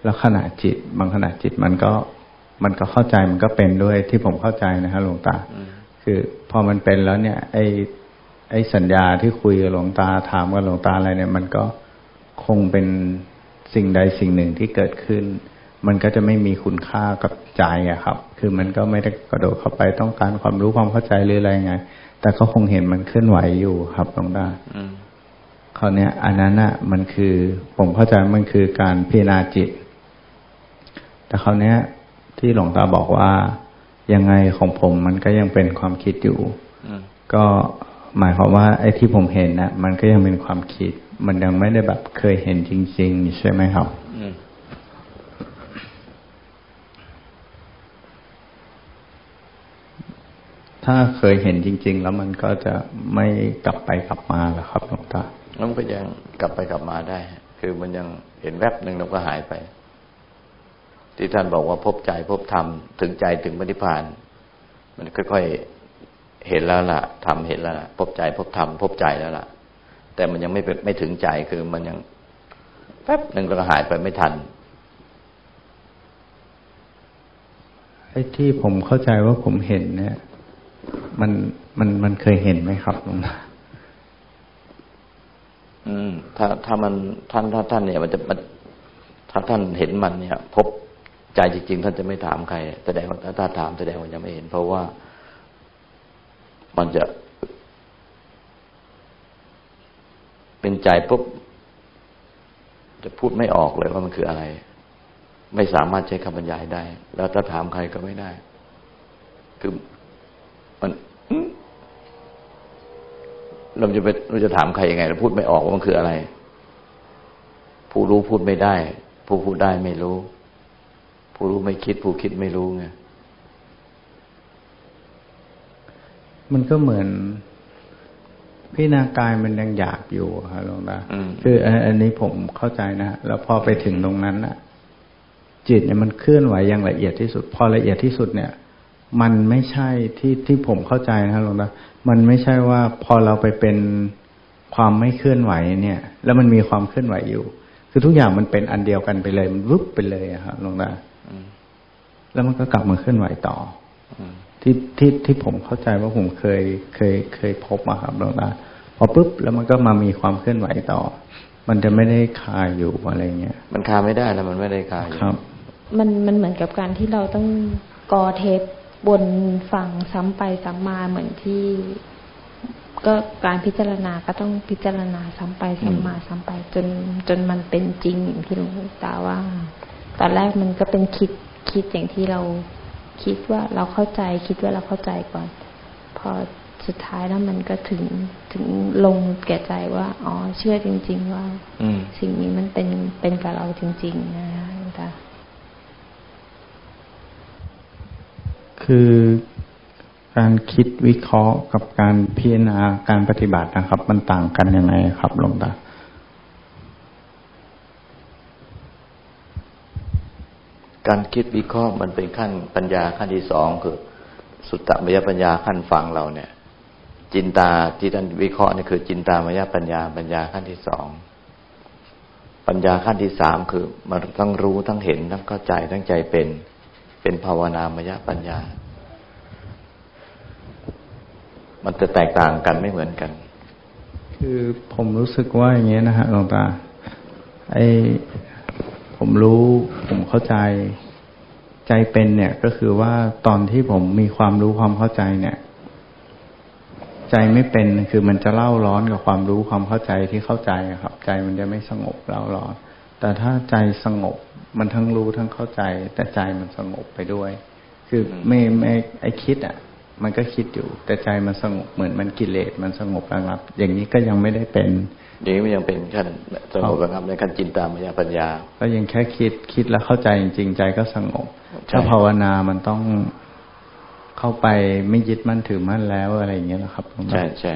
แล้วขณะจิต บางขณะจิตมันก็ มันก็เข้าใจมันก็เป็นด้วยที่ผมเข้าใจนะฮะหลวงตา คือพอมันเป็นแล้วเนี่ย ไอ้ไอ้สัญญาที่คุยกับหลวงตาถามกับหลวงตาอะไรเนี่ย มันก็คงเป็นสิ่งใดสิ่งหนึ่งที่เกิดขึ้น มันก็จะไม่มีคุณค่ากับใจอะครับ คือมันก็ไม่ได้กระโดดเข้าไปต้องการความรู้ความเข้าใจหรืออะไรไง แต่ก็คงเห็นมันเคลื่อนไหวอยู่ครับตรงด้า นคราวนี้อันนั้นอะมันคือ ผมเข้าใจมันคือการพิจารณาจิต แต่คราวนี้ที่หลวงตาบอกว่ายังไงของผมมันก็ยังเป็นความคิดอยู่ก็หมายความว่า ไอ้ที่ผมเห็นนะมันก็ยังเป็นความคิด มันยังไม่ได้แบบเคยเห็นจริง ๆ ใช่ไหมครับถ้าเคยเห็นจริง ๆ แล้วมันก็จะไม่กลับไปกลับมาแล้วครับหลวงตา มันก็ยังกลับไปกลับมาได้ คือมันยังเห็นแวบหนึ่งแล้วก็หายไป ที่ท่านบอกว่าพบใจพบธรรมถึงใจถึงปฏิพาน มันค่อยๆเห็นแล้วล่ะทำเห็นแล้วล่ะพบใจพบธรรมพบใจแล้วล่ะ แต่มันยังไม่ไม่ถึงใจคือมันยังแป๊บหนึ่งแล้วก็หายไปไม่ทันไอ้ที่ผมเข้าใจว่าผมเห็นเนี่ย มันมันมันเคยเห็นไหมครับหลวงตา อืม ถ้าถ้ามันท่านถ้าท่านเนี่ย มันจะมันถ้าท่านเห็นมันเนี่ย พบใจจริงๆ ท่านจะไม่ถามใคร แสดงว่าถ้าถามแสดงว่ายังไม่เห็น เพราะว่ามันจะ เป็นใจปุ๊บจะพูดไม่ออกเลยว่ามันคืออะไร ไม่สามารถใช้คำบรรยายได้ แล้วถ้าถามใครก็ไม่ได้ คือมัน เราจะไปเราจะถามใครยังไงเราพูดไม่ออกว่ามันคืออะไร ผู้รู้พูดไม่ได้ ผู้พูดได้ไม่รู้ ผู้รู้ไม่คิด ผู้คิดไม่รู้ไงมันก็เหมือนพิณากายมันยังอยากอยู่ครับหลวงตาคืออันนี้ผมเข้าใจนะแล้วพอไปถึงตรงนั้นน่ะ จิตเนี่ยมันเคลื่อนไหวอย่างละเอียดที่สุด พอละเอียดที่สุดเนี่ย มันไม่ใช่ที่ที่ผมเข้าใจนะหลวงตา มันไม่ใช่ว่าพอเราไปเป็นความไม่เคลื่อนไหวเนี่ย แล้วมันมีความเคลื่อนไหวอยู่ คือทุกอย่างมันเป็นอันเดียวกันไปเลย มันวุบไปเลยอะครับหลวงตาแล้วมันก็กลับมาเคลื่อนไหวต่อที่ที่ที่ผมเข้าใจว่าผมเคยเคยเคยพบอะครับหลวงตาพอปุ๊บแล้วมันก็มามีความเคลื่อนไหวต่อ มันจะไม่ได้คาอยู่อะไรเงี้ยมันคาไม่ได้แล้วมันไม่ได้คาอยู่ครับ มันมันเหมือนกับการที่เราต้องกอเทป บนฟังซ้ำไปซ้ำมาเหมือนที่ ก็การพิจารณาก็ต้องพิจารณาซ้ำไปซ้ำมาซ้ำไป จนจนมันเป็นจริงอย่างที่หลวงตาว่า ตอนแรกมันก็เป็นคิดคิดอย่างที่เราคิดว่าเราเข้าใจคิดว่าเราเข้าใจก่อน พอสุดท้ายแล้วมันก็ถึงถึงลงแก่ใจว่า อ๋อ เชื่อจริง ๆ ว่าอืมสิ่งนี้มันเป็นเป็นกับเราจริง ๆ นะคะหลวงตา คือการคิดวิเคราะห์กับการพิจารณาการปฏิบัตินะครับ มันต่างกันยังไงครับหลวงตาการคิดวิเคราะห์มันเป็นขั้นปัญญาขั้นที่สองคือ สุตตมยปัญญาขั้นฟังเราเนี่ย จินตาที่ท่านวิเคราะห์นี่คือ จินตามยปัญญาปัญญาขั้นที่สองปัญญาขั้นที่สามคือ มันทั้งรู้ทั้งเห็นทั้งเข้าใจทั้งใจเป็น เป็นภาวนามยปัญญา มันจะแตกต่างกันไม่เหมือนกัน คือผมรู้สึกว่าอย่างเงี้ยนะฮะหลวงตาไอผมรู้ผมเข้าใจใจเป็นเนี่ยก็คือว่าตอนที่ผมมีความรู้ความเข้าใจเนี่ย ใจไม่เป็นคือมันจะเล่าร้อนกับความรู้ความเข้าใจที่เข้าใจครับ ใจมันจะไม่สงบเล่าร้อน แต่ถ้าใจสงบมันทั้งรู้ทั้งเข้าใจ แต่ใจมันสงบไปด้วย คือไม่ไม่ไอคิดอะ มันก็คิดอยู่ แต่ใจมันสงบเหมือนมันกิเลสมันสงบระงับ อย่างนี้ก็ยังไม่ได้เป็นอย่างนี้มันยังเป็นขั้นสงบระงับในขั้นจินตามยปัญญา ก็ยังแค่คิดคิดแล้วเข้าใจจริงๆใจก็สงบใช่ถ้าภาวนามันต้องเข้าไปไม่ยึดมั่นถือมั่นแล้วอะไรอย่างเงี้ยนะครับหลวงตาใช่ใช่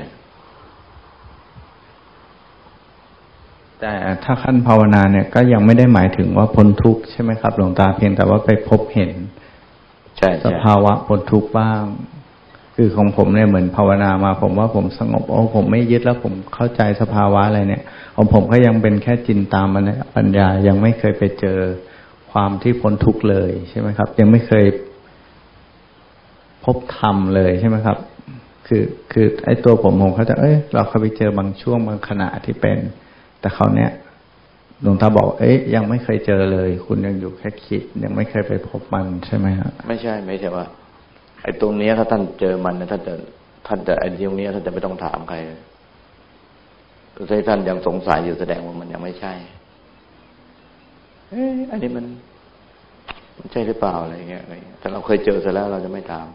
แต่ถ้าขั้นภาวนาเนี่ยก็ยังไม่ได้หมายถึงว่าพ้นทุกข์ใช่ไหมครับหลวงตาเพียงแต่ว่าไปพบเห็น ใช่สใช่ภาวะพ้นทุกข์บ้าง คือของผมเนี่ยเหมือนภาวนามา ผมว่าผมสงบโอ้ผมไม่ยึดแล้วผมเข้าใจสภาวะอะไรเนี่ยของผมก็ยังเป็นแค่จินตามมันปัญญายังไม่เคยไปเจอความที่พ้นทุกข์เลยใช่ไหมครับ ยังไม่เคยพบธรรมเลยใช่ไหมครับ คือคือไอ้ตัวผมผมเขาจะเอ้ยเราเคยไปเจอบางช่วงบางขณะที่เป็น แต่เขาเนี้ยหลวงตาบอก เอ้ยยังไม่เคยเจอเลย คุณยังอยู่แค่คิด ยังไม่เคยไปพบมันใช่ไหมครับไม่ใช่ไม่ใช่ว่า ไอ้ตรงเนี้ยถ้าท่านเจอมันนะท่านจะท่านจะไอ้ตรงเนี้ยท่านจะไม่ต้องถามใครถ้าท่านยังสงสัยอยู่แสดงว่ามันยังไม่ใช่ เอ้ยอันนี้มันมันใช่หรือเปล่าอะไรเงี้ยอะไรเงี้ยแต่เราเคยเจอซะแล้วเราจะไม่ถาม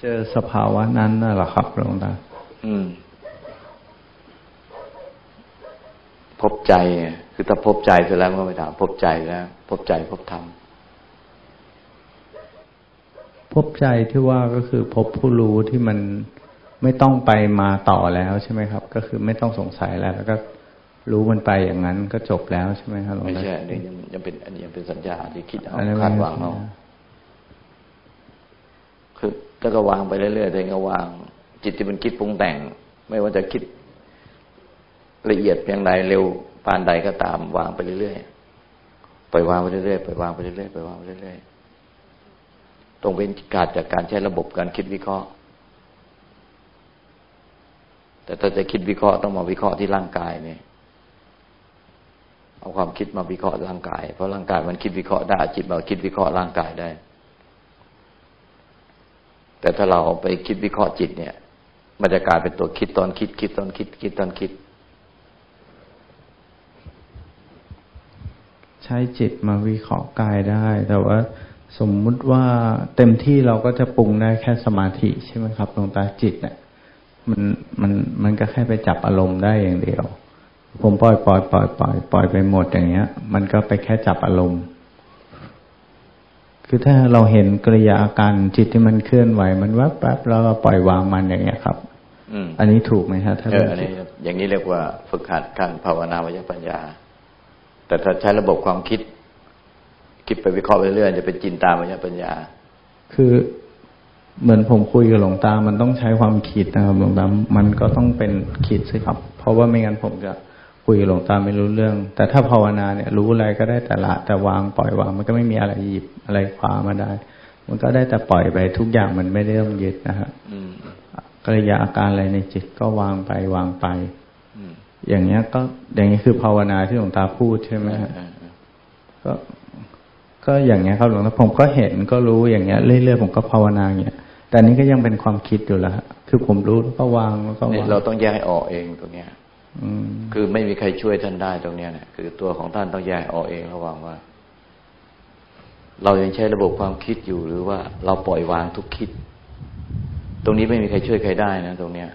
เจอสภาวะนั้นน่ะเหรอครับหลวงตาอืม พบใจไงคือถ้าพบใจเสร็จแล้วก็ไม่ถาม พบใจแล้ว พบใจพบธรรม พบใจที่ว่าก็คือพบผู้รู้ที่มันไม่ต้องไปมาต่อแล้วใช่ไหมครับ ก็คือไม่ต้องสงสัยแล้วแล้วก็รู้มันไปอย่างนั้นก็จบแล้วใช่ไหมครับหลวงไม่ตาใช่อันนี้ยังยังเป็นอันนี้ยังเป็นสัญญาที่คิดเอาอันนั้นคาดหวังเอาคือถ้าก็วางไปเรื่อยๆแต่ก็วาง จิตที่มันคิดปรุงแต่ง ไม่ว่าจะคิดละเอียดเพียงใดเร็วปานใดก็ตาม วางไปเรื่อยๆปล่อยวางไปเรื่อยๆปล่อยวางไปเรื่อยๆปล่อยวางไปเรื่อยๆ ตรงเป็นการจากการใช้ระบบการคิดวิเคราะห์ แต่ถ้าจะคิดวิเคราะห์ต้องมาวิเคราะห์ที่ร่างกายเนี่ยเอาความคิดมาวิเคราะห์ร่างกาย เพราะร่างกายมันคิดวิเคราะห์ได้จิตมาคิดวิเคราะห์ร่างกายได้ แต่ถ้าเราไปคิดวิเคราะห์จิตเนี่ย มันจะกลายเป็นตัวคิดตอนคิดคิดตอนคิด คิดตอนคิด ใช้จิตมาวิเคราะห์กายได้ แต่ว่า สมมุติว่าเต็มที่เราก็จะปรุงได้แค่สมาธิใช่ไหมครับหลวงตาจิตเนี่ยมันมันมันก็แค่ไปจับอารมณ์ได้อย่างเดียว ผมปล่อยปล่อยปล่อยปล่อยปล่อยไปหมดอย่างเงี้ย มันก็ไปแค่จับอารมณ์ คือถ้าเราเห็นกริยาอาการจิตที่มันเคลื่อนไหว มันวับแป๊บแล้วเราปล่อยวางมันอย่างเงี้ยครับอืมอันนี้ถูกไหมครับถ้าเอออันนี้อย่างนี้เรียกว่าฝึกหัดขั้นภาวนาวิปัญญา แต่ถ้าใช้ระบบความคิด คิดไปวิเคราะห์ไปเรื่อยจะเป็นจินตามยปัญญา คือเหมือนผมคุยกับหลวงตา มันต้องใช้ความคิดนะครับหลวงตา มันก็ต้องเป็นคิดสิครับ เพราะว่าไม่งั้นผมจะคุยกับหลวงตาไม่รู้เรื่อง แต่ถ้าภาวนาเนี่ยรู้อะไรก็ได้แต่ละแต่วางปล่อยวาง มันก็ไม่มีอะไรหยิบอะไรคว้ามาได้ มันก็ได้แต่ปล่อยไปทุกอย่างมันไม่ได้ต้องยึดนะฮะกิริยาอาการอะไรในจิตก็วางไปวางไปอย่างเงี้ยก็อย่างนี้คือภาวนาที่หลวงตาพูดใช่ไหมฮะก็ ก็อย่างเงี้ยครับหลวงตาผมก็เห็นก็รู้อย่างเงี้ยเรื่อยๆผมก็ภาวนาอย่างเงี้ยแต่นี้ก็ยังเป็นความคิดอยู่ละคือผมรู้แล้วก็วางแล้วก็วางเราต้องแยกให้ออกเองตรงเนี้ยคือไม่มีใครช่วยท่านได้ตรงเนี้ยเนี่ยคือตัวของท่านต้องแยกออกเองระหว่างว่า เรายังใช้ระบบความคิดอยู่หรือว่าเราปล่อยวางทุกคิด ตรงนี้ไม่มีใครช่วยใครได้นะตรงเนี้ย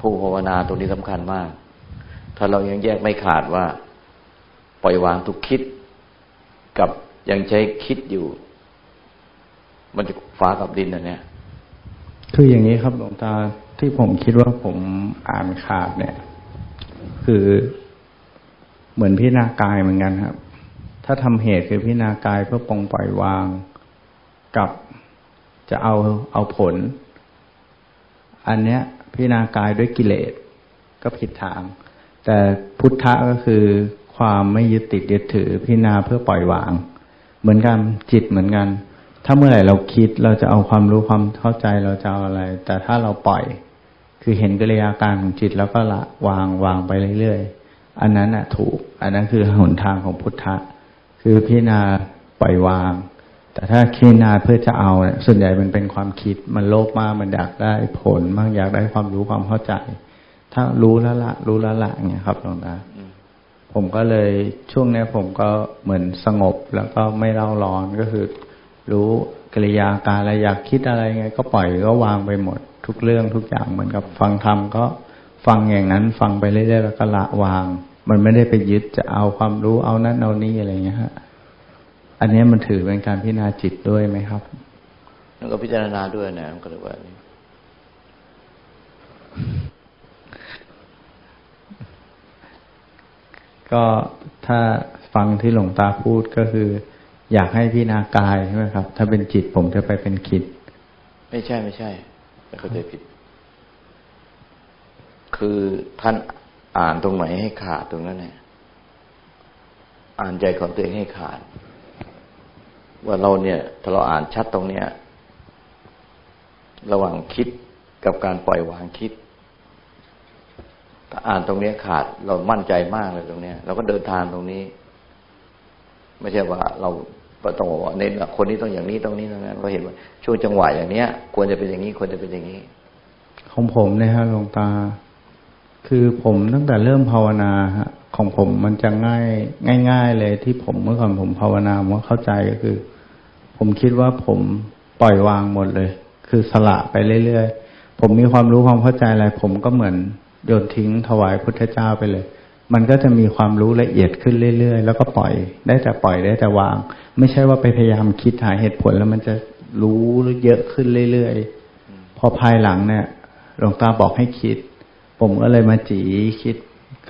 ผู้ภาวนาตรงนี้สำคัญมาก ถ้าเรายังแยกไม่ขาดว่า ปล่อยวางทุกคิดกับ ยังใช้คิดอยู่ มันจะฟ้ากับดินอันเนี้ยคืออย่างนี้ครับหลวงตาที่ผมคิดว่าผมอ่านขาดเนี่ย คือเหมือนพิจารณากายเหมือนกันครับ ถ้าทำเหตุคือพิจารณากายเพื่อปองปล่อยวางกับจะเอาเอาผล อันเนี้ย พิจารณากายด้วยกิเลสก็ผิดทาง แต่พุทธะก็คือความไม่ยึดติดยึดถือพิจารณาเพื่อปล่อยวาง เหมือนกันจิตเหมือนกัน ถ้าเมื่อไหร่เราคิดเราจะเอาความรู้ความเข้าใจเราจะเอาอะไร แต่ถ้าเราปล่อย คือเห็นกิริยาการของจิตแล้วก็ละวางวางไปเรื่อยๆอันนั้นอะถูก อันนั้นคือหนทางของพุทธะ คือพิจารณาปล่อยวาง แต่ถ้าพิจารณาเพื่อจะเอาเนี่ยส่วนใหญ่มันเป็นความคิดมันโลภมากมันอยากได้ผลมากอยากได้ความรู้ความเข้าใจ ถ้ารู้แล้วละ รู้แล้วละเนี่ยครับหลวงตา ผมก็เลยช่วงนี้ผมก็เหมือนสงบแล้วก็ไม่เล่าร้อนก็คือ รู้กิริยาการอะไรอยากคิดอะไรไง ก็ปล่อยก็วางไปหมด ทุกเรื่องทุกอย่างเหมือนกับฟังธรรมก็ฟังอย่างนั้นฟังไปเรื่อยๆแล้วก็ละวาง มันไม่ได้ไปยึดจะเอาความรู้เอานั่นเอานี่อะไรเงี้ยฮะอันนี้มันถือเป็นการพิจารณาจิตด้วยไหมครับแล้วก็พิจารณาด้วยนะก็เลยว่า ก็ถ้าฟังที่หลวงตาพูดก็คือ อยากให้พี่นากายใช่ไหมครับ ถ้าเป็นจิตผมจะไปเป็นคิด ไม่ใช่ไม่ใช่แต่เข้าใจผิด คือท่านอ่านตรงไหนให้ขาดตรงนั้นเนี่ยอ่านใจของตัวเองให้ขาด ว่าเราเนี่ย ถ้าเราอ่านชัดตรงเนี้ย ระหว่างคิดกับการปล่อยวางคิด อ่านตรงนี้ขาดเรามั่นใจมากเลยตรงนี้เราก็เดินทางตรงนี้ ไม่ใช่ว่า เราต้องบอกว่าเน้นคนนี้ต้องอย่างนี้ตรงนี้ตรงนั้นเราเห็นว่าช่วงจังหวะอย่างเนี้ย ควรจะเป็นอย่างนี้ควรจะเป็นอย่างนี้ ของผมนี่ยฮะหลวงตา คือผมตั้งแต่เริ่มภาวนาฮะของผมมันจะง่ายง่าย ๆ เลยที่ผมเมื่อก่อนผมภาวนาผมเข้าใจก็คือ ผมคิดว่าผมปล่อยวางหมดเลย คือสละไปเรื่อยๆผมมีความรู้ความเข้าใจอะไร ผมก็เหมือน โยนทิ้งถวายพุทธเจ้าไปเลย มันก็จะมีความรู้ละเอียดขึ้นเรื่อยๆ แล้วก็ปล่อย ได้แต่ปล่อยได้แต่วาง ไม่ใช่ว่าไปพยายามคิดหาเหตุผลแล้วมันจะรู้เยอะขึ้นเรื่อยๆ พอภายหลังเนี่ยหลวงตาบอกให้คิด ผมก็เลยมาจีคิด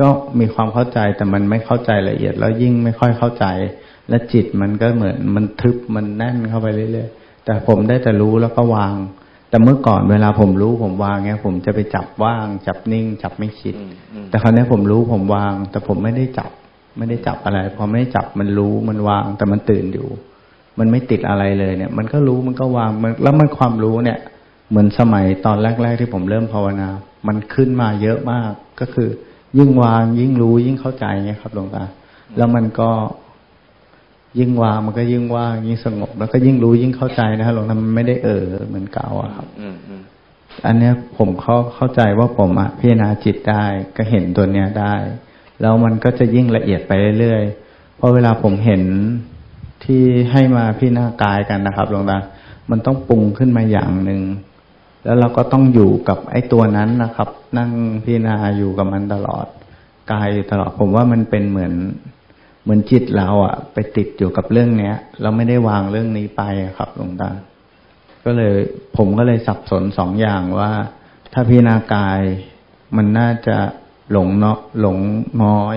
ก็มีความเข้าใจแต่มันไม่เข้าใจละเอียด แล้วยิ่งไม่ค่อยเข้าใจ และจิตมันก็เหมือนมันทึบมันแน่นเข้าไปเรื่อยๆแต่ผมได้แต่รู้แล้วก็วาง แต่เมื่อก่อนเวลาผมรู้ผมวางเงี้ย ผมจะไปจับว่าง จับนิ่ง จับไม่คิด แต่คราวนี้ผมรู้ผมวาง แต่ผมไม่ได้จับ ไม่ได้จับอะไร พอไม่ได้จับมันรู้มันวาง แต่มันตื่นอยู่ มันไม่ติดอะไรเลยเนี่ย มันก็รู้มันก็วางมันแล้วมันความรู้เนี่ย เหมือนสมัยตอนแรก ๆ ที่ผมเริ่มภาวนา มันขึ้นมาเยอะมากก็คือ ยิ่งวางยิ่งรู้ยิ่งเข้าใจเงี้ยครับหลวงตาแล้วมันก็ ยิ่งวางมันก็ยิ่งว่างยิ่งสงบ แล้วก็ยิ่งรู้ยิ่งเข้าใจนะฮะหลวงตามันไม่ได้เออเหมือนเก่าอะครับอันเนี้ยผมเข้าเข้าใจว่าผมอะพิจารณาจิตได้ก็เห็นตัวเนี้ยได้ แล้วมันก็จะยิ่งละเอียดไปเรื่อยๆเพราะเวลาผมเห็นที่ให้มาพิจารณากายกันนะครับหลวงตามันต้องปรุงขึ้นมาอย่างหนึ่งแล้วเราก็ต้องอยู่กับไอ้ตัวนั้นนะครับ นั่งพิจารณาอยู่กับมันตลอดกายตลอดผมว่ามันเป็นเหมือน เหมือนจิตเราอะไปติดอยู่กับเรื่องเนี้ย เราไม่ได้วางเรื่องนี้ไปครับหลวงตา ก็เลย ผมก็เลยสับสนสองอย่างว่า ถ้าพิจารณากายมันน่าจะหลงเนาะหลงน้อย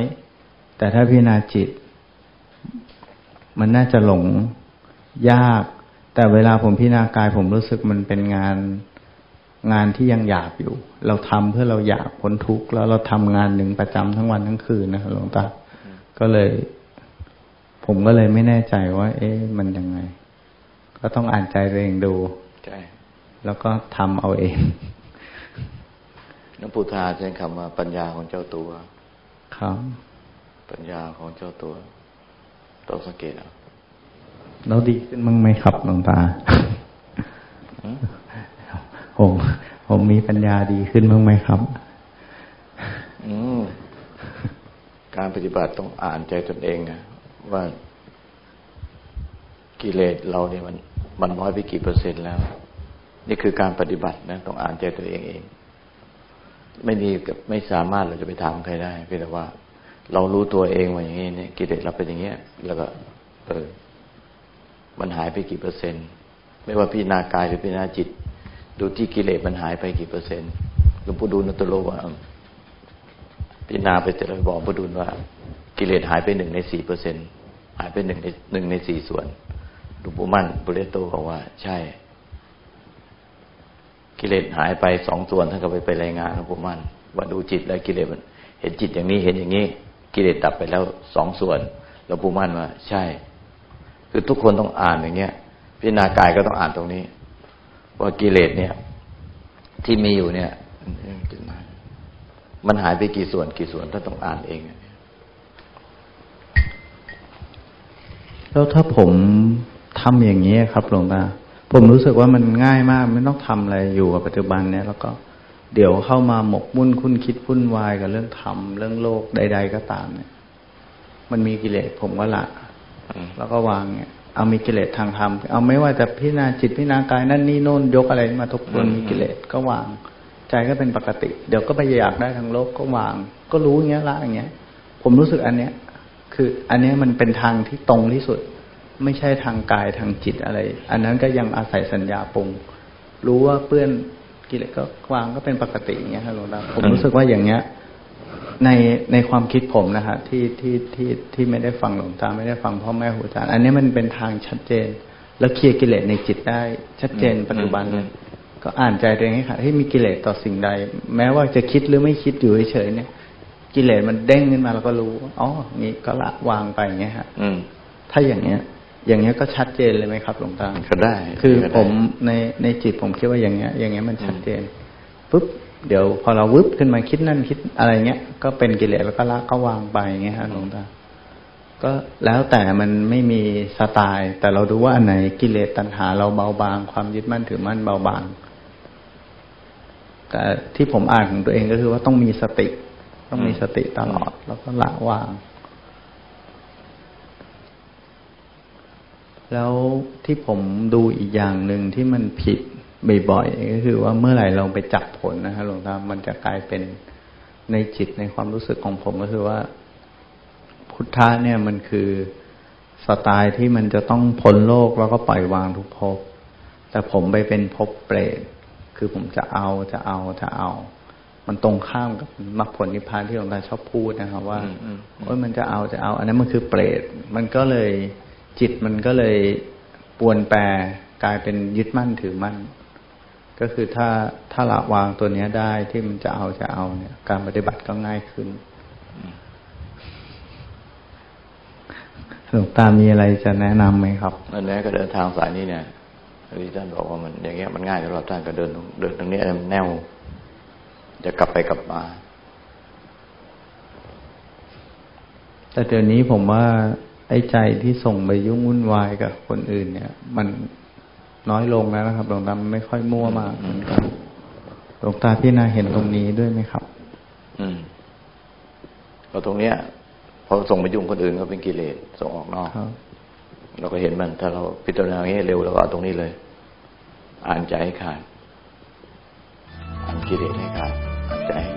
แต่ถ้าพิจารณาจิต มันน่าจะหลงยาก แต่เวลาผมพิจารณากายผมรู้สึกมันเป็นงานงานที่ยังอยากอยู่ เราทำเพื่อเราอยากพ้นทุกข์แล้วเราทำงานหนึ่งประจำทั้งวันทั้งคืนนะครับหลวงตา ก็เลย ผมก็เลยไม่แน่ใจว่า เอ๊ะมันยังไง ก็ต้องอ่านใจตัวเองดูใช่แล้วก็ทำเอาเองหลวงปู่ทาใช้คำว่าปัญญาของเจ้าตัวครับปัญญาของเจ้าตัวต้องสังเกตเอาแล้วดีขึ้นมั้งไหมครับหลวงตาอืมผมผมมีปัญญาดีขึ้นบ้างไหมครับ อืมการปฏิบัติต้องอ่านใจตนเองนะ ว่ากิเลสเราเนี่ยมัน มันน้อยไปกี่เปอร์เซ็นต์แล้ว นี่คือการปฏิบัตินะต้องอ่านใจตัวเองเอง ไม่มีกับไม่สามารถเราจะไปถามใครได้เพียงแต่ว่า เรารู้ตัวเองว่าอย่างนี้เนี่ยกิเลสเราเป็นอย่างเงี้ย แล้วก็ เออ มันหายไปกี่เปอร์เซ็นต์ ไม่ว่าพิจารณากายหรือพิจารณาจิต ดูที่กิเลสมันหายไปกี่เปอร์เซ็นต์หลวงปู่ดูลนตโลว่าพิจารณาไปแต่ละบอกพระดุลว่า กิเลสหายไปหนึ่งในสี่เปอร์เซ็นหายไปหนึ่งในหนึ่งในสี่ส่วนหลวงปู่มั่นปุเรโตบอกว่าใช่ กิเลสหายไปสองส่วนท่านก็ไปไปรายงานหลวงปู่มั่นว่าดูจิตแล้วกิเลสมันเห็นจิตอย่างนี้เห็นอย่างนี้ กิเลสดับไปแล้วสองส่วนหลวงปู่มั่นว่า ใช่ คือทุกคนต้องอ่านอย่างเงี้ยพิจารณากายก็ต้องอ่านตรงนี้ ว่ากิเลสเนี่ย ที่มีอยู่เนี่ยมันหายไปกี่ส่วนกี่ส่วนท่านต้องอ่านเอง แล้วถ้าผมทำอย่างนี้ครับหลวงตาผมรู้สึกว่ามันง่ายมาก ไม่ต้องทำอะไรอยู่กับปัจจุบันเนี่ยแล้วก็เดี๋ยวเข้ามาหมกมุ่นคุ้นคิดวุ่นวายกับเรื่องธรรมเรื่องโลกใด ๆ ก็ตามเนี่ย มันมีกิเลสผมก็ละแล้วก็วางเนี่ยเอามีกิเลสทางธรรมเอาไม่ว่าจะพิจารณาจิตพิจารณากายนั่นนี่โน่นยกอะไรมาทบทวนมีกิเลสก็วาง ใจก็เป็นปกติ เดี๋ยวก็ไปอยากได้ทางโลกก็วาง ก็รู้อย่างเงี้ยละอย่างเงี้ย ผมรู้สึกอันเนี้ย คืออันเนี้ยมันเป็นทางที่ตรงที่สุด ไม่ใช่ทางกายทางจิตอะไร อันนั้นก็ยังอาศัยสัญญาปรุง รู้ว่าเปื้อนกิเลสก็วางก็เป็นปกติอย่างเงี้ยครับหลวงตาผมรู้สึกว่าอย่างเงี้ย ในในความคิดผมนะฮะที่ที่ที่ที่ไม่ได้ฟังหลวงตาไม่ได้ฟังพ่อแม่ครูอาจารย์อันนี้มันเป็นทางชัดเจน แล้วเคลียร์กิเลสในจิตได้ ชัดเจนปัจจุบันเลยก็อ่านใจตัวเองให้ค่ะให้มีกิเลสต่อสิ่งใด แม้ว่าจะคิดหรือไม่คิดอยู่เฉยๆเนี่ย กิเลสมันเด้งขึ้นมาเราก็รู้อ๋อนี่ก็ละวางไปอย่างเงี้ยฮะอืมถ้าอย่างเงี้ย อย่างเงี้ยก็ชัดเจนเลยไหมครับหลวงตาก็ได้ คือก็ได้ผมในในจิตผมคิดว่าอย่างเงี้ย อย่างเงี้ยมันชัดเจนปุ๊บเดี๋ยวพอเราวึบขึ้นมาคิดนั่นคิดอะไรเงี้ยก็เป็นกิเลสแล้วก็ละก็วางไปอย่างเงี้ยฮะหลวงตาก็แล้วแต่มันไม่มีสไตล์ แต่เราดูว่าอันไหนกิเลสตัณหา เราเบาบาง ความยึดมั่นถือมั่นเบาบางแต่ที่ผมอ่านของตัวเองก็คือว่าต้องมีสติ ต้องมีสติตลอด แล้วก็ละวาง แล้วที่ผมดูอีกอย่างหนึ่งที่มันผิดบ่อยๆก็คือว่าเมื่อไหร่เราไปจับผลนะครับหลวงตามันจะกลายเป็นในจิตในความรู้สึกของผมก็คือว่า พุทธะเนี่ยมันคือสไตล์ที่มันจะต้องพ้นโลกแล้วก็ปล่อยวางทุกภพแต่ผมไปเป็นภพเปรตคือผมจะเอาจะเอาจะเอา มันตรงข้ามกับมรรคผลนิพพานที่หลวงตาชอบพูดนะครับ ว่าอืมอืมโอ้ยมันจะเอาจะเอา อันนั้นมันคือเปรตมันก็เลยจิตมันก็เลยปวนแปรกลายเป็นยึดมั่นถือมั่น ก็คือถ้าถ้าละวางตัวเนี้ยได้ที่มันจะเอาจะเอาเนี่ย การปฏิบัติก็ง่ายขึ้นหลวงตามีอะไรจะแนะนำไหมครับนั่นแหละก็เดินทางสายนี้เนี่ยที่ท่านบอกว่ามันอย่างเงี้ยมันง่ายสำหรับท่านก็เดินตรงเดินตรงนี้มันแนว จะกลับไปกลับมา แต่เดี๋ยวนี้ผมว่าไอ้ใจที่ส่งไปยุ่งวุ่นวายกับคนอื่น เนี่ย มันน้อยลงแล้วนะครับหลวงตามันไม่ค่อยมั่วมากเหมือนกันหลวงตาพี่นาเห็นตรงนี้ด้วยไหมครับ อืมก็ตรงเนี้ยพอส่งไปยุ่งคนอื่นก็เป็นกิเลสส่งออกนอกครับเราก็เห็นมัน ถ้าเราพิจารณาอย่างนี้เร็วเราก็เอาตรงนี้เลย อ่านใจให้ขาดอ่านกิเลสให้ขาด day.